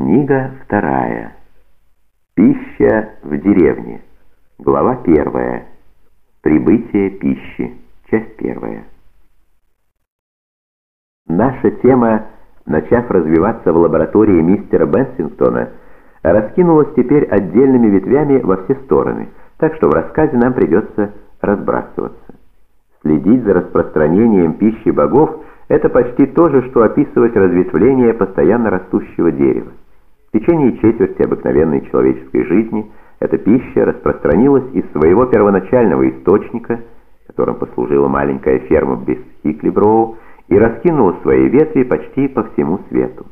Книга вторая. Пища в деревне. Глава первая. Прибытие пищи. Часть первая. Наша тема, начав развиваться в лаборатории мистера Бенсингтона, раскинулась теперь отдельными ветвями во все стороны, так что в рассказе нам придется разбрасываться. Следить за распространением пищи богов – это почти то же, что описывать разветвление постоянно растущего дерева. В течение четверти обыкновенной человеческой жизни эта пища распространилась из своего первоначального источника, которым послужила маленькая ферма без Хиклиброу, и раскинула свои ветви почти по всему свету.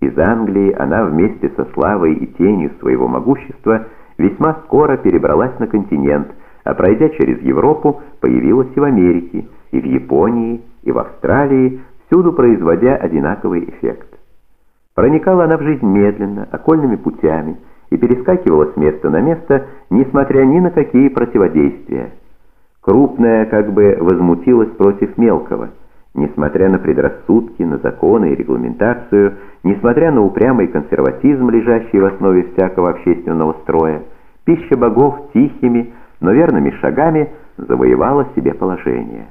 Из Англии она вместе со славой и тенью своего могущества весьма скоро перебралась на континент, а пройдя через Европу, появилась и в Америке, и в Японии, и в Австралии, всюду производя одинаковый эффект. Проникала она в жизнь медленно, окольными путями, и перескакивала с места на место, несмотря ни на какие противодействия. Крупная как бы возмутилась против мелкого, несмотря на предрассудки, на законы и регламентацию, несмотря на упрямый консерватизм, лежащий в основе всякого общественного строя, пища богов тихими, но верными шагами завоевала себе положение.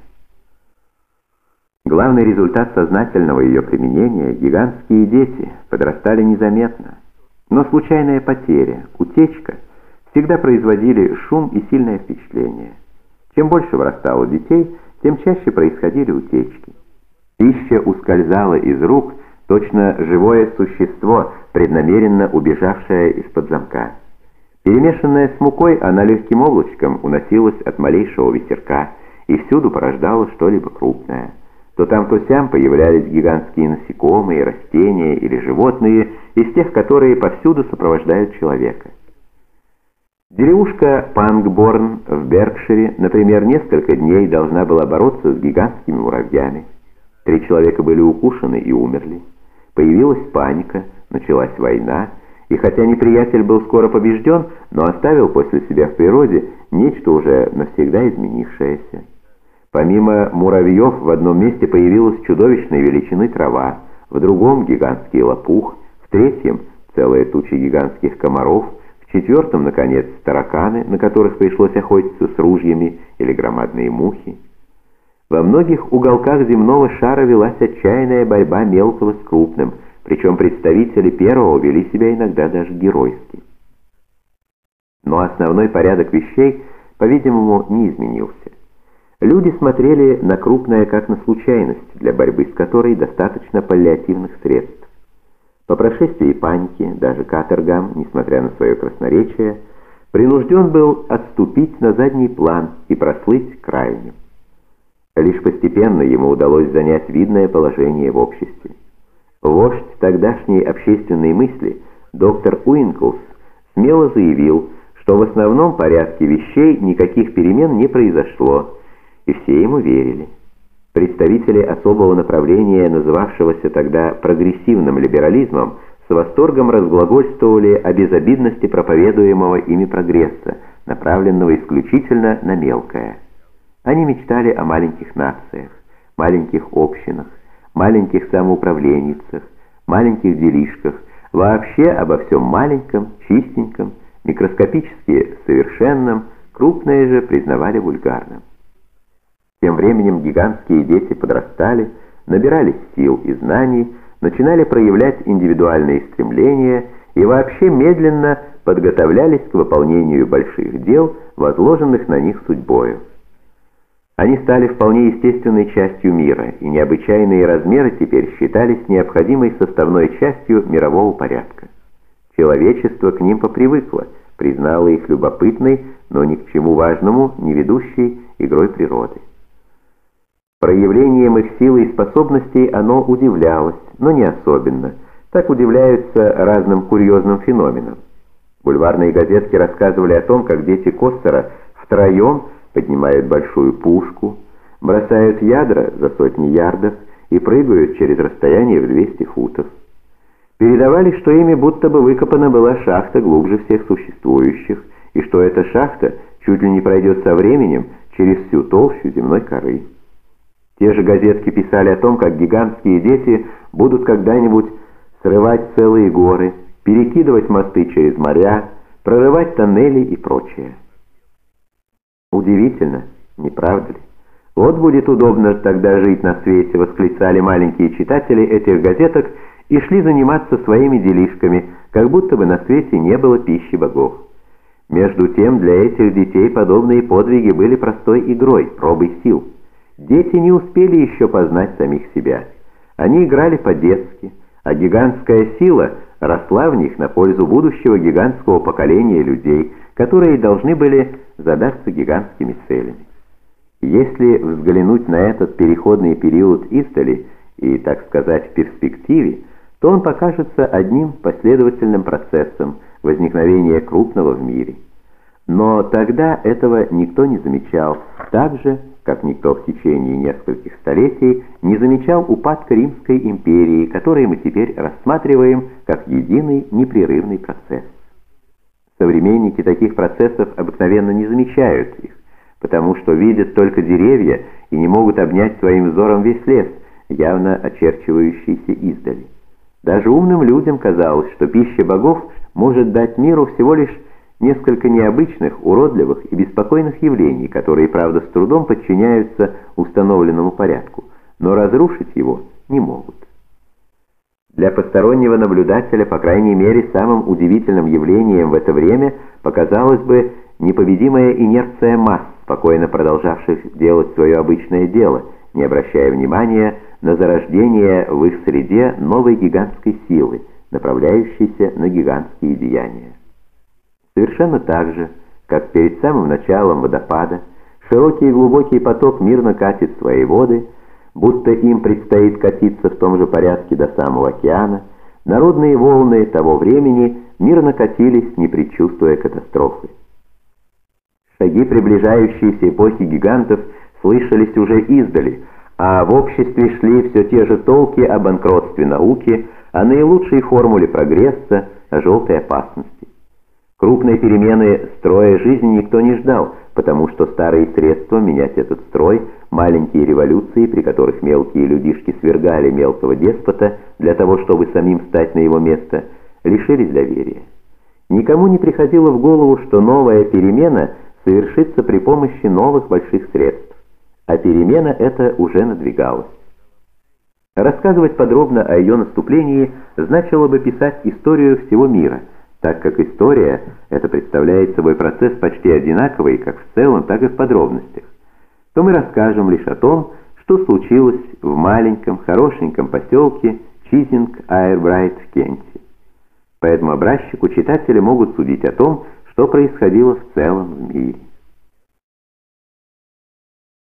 Главный результат сознательного ее применения – гигантские дети подрастали незаметно. Но случайная потеря, утечка всегда производили шум и сильное впечатление. Чем больше вырастало детей, тем чаще происходили утечки. Пища ускользала из рук, точно живое существо, преднамеренно убежавшее из-под замка. Перемешанная с мукой, она легким облачком уносилась от малейшего ветерка и всюду порождала что-либо крупное. То там, то сям появлялись гигантские насекомые, растения или животные, из тех, которые повсюду сопровождают человека. Деревушка Пангборн в Беркшире, например, несколько дней должна была бороться с гигантскими муравьями. Три человека были укушены и умерли. Появилась паника, началась война, и хотя неприятель был скоро побежден, но оставил после себя в природе нечто уже навсегда изменившееся. Помимо муравьев в одном месте появилась чудовищной величины трава, в другом гигантский лопух, в третьем целая туча гигантских комаров, в четвертом, наконец, тараканы, на которых пришлось охотиться с ружьями, или громадные мухи. Во многих уголках земного шара велась отчаянная борьба мелкого с крупным, причем представители первого вели себя иногда даже геройски. Но основной порядок вещей, по-видимому, не изменился. Люди смотрели на крупное как на случайность, для борьбы с которой достаточно паллиативных средств. По прошествии паники, даже Катергам, несмотря на свое красноречие, принужден был отступить на задний план и прослыть крайним. Лишь постепенно ему удалось занять видное положение в обществе. Вождь тогдашней общественной мысли, доктор Уинклс, смело заявил, что в основном порядке вещей никаких перемен не произошло, и все ему верили. Представители особого направления, называвшегося тогда прогрессивным либерализмом, с восторгом разглагольствовали о безобидности проповедуемого ими прогресса, направленного исключительно на мелкое. Они мечтали о маленьких нациях, маленьких общинах, маленьких самоуправленницах, маленьких делишках, вообще обо всем маленьком, чистеньком, микроскопически совершенном, крупное же признавали вульгарным. Тем временем гигантские дети подрастали, набирались сил и знаний, начинали проявлять индивидуальные стремления и вообще медленно подготовлялись к выполнению больших дел, возложенных на них судьбою. Они стали вполне естественной частью мира, и необычайные размеры теперь считались необходимой составной частью мирового порядка. Человечество к ним попривыкло, признало их любопытной, но ни к чему важному не ведущей игрой природы. Проявлением их силы и способностей оно удивлялось, но не особенно. Так удивляются разным курьезным феноменам. Бульварные газетки рассказывали о том, как дети Костера втроем поднимают большую пушку, бросают ядра за сотни ярдов и прыгают через расстояние в 200 футов. Передавали, что ими будто бы выкопана была шахта глубже всех существующих, и что эта шахта чуть ли не пройдет со временем через всю толщу земной коры. Те же газетки писали о том, как гигантские дети будут когда-нибудь срывать целые горы, перекидывать мосты через моря, прорывать тоннели и прочее. Удивительно, не правда ли? Вот будет удобно тогда жить на свете, восклицали маленькие читатели этих газеток и шли заниматься своими делишками, как будто бы на свете не было пищи богов. Между тем, для этих детей подобные подвиги были простой игрой, пробой сил. Дети не успели еще познать самих себя. Они играли по-детски, а гигантская сила росла в них на пользу будущего гигантского поколения людей, которые должны были задаться гигантскими целями. Если взглянуть на этот переходный период издали и, так сказать, в перспективе, то он покажется одним последовательным процессом возникновения крупного в мире. Но тогда этого никто не замечал, так же, как никто в течение нескольких столетий не замечал упадка Римской империи, который мы теперь рассматриваем как единый непрерывный процесс. Современники таких процессов обыкновенно не замечают их, потому что видят только деревья и не могут обнять своим взором весь лес, явно очерчивающийся издали. Даже умным людям казалось, что пища богов может дать миру всего лишь несколько необычных, уродливых и беспокойных явлений, которые, правда, с трудом подчиняются установленному порядку, но разрушить его не могут. Для постороннего наблюдателя, по крайней мере, самым удивительным явлением в это время показалось бы непобедимая инерция масс, спокойно продолжавших делать свое обычное дело, не обращая внимания на зарождение в их среде новой гигантской силы, направляющейся на гигантские деяния. Совершенно так же, как перед самым началом водопада, широкий и глубокий поток мирно катит свои воды, будто им предстоит катиться в том же порядке до самого океана, народные волны того времени мирно катились, не предчувствуя катастрофы. Шаги приближающейся эпохи гигантов слышались уже издали, а в обществе шли все те же толки о банкротстве науки, о наилучшей формуле прогресса, о желтой опасности. Крупной перемены строя жизни никто не ждал, потому что старые средства менять этот строй, маленькие революции, при которых мелкие людишки свергали мелкого деспота для того, чтобы самим стать на его место, лишились доверия. Никому не приходило в голову, что новая перемена совершится при помощи новых больших средств, а перемена эта уже надвигалась. Рассказывать подробно о ее наступлении значило бы писать историю всего мира, так как история это представляет собой процесс почти одинаковый как в целом, так и в подробностях, то мы расскажем лишь о том, что случилось в маленьком, хорошеньком поселке Чизинг-Айрбрайт в Кенте. По этому образчику читатели могут судить о том, что происходило в целом в мире.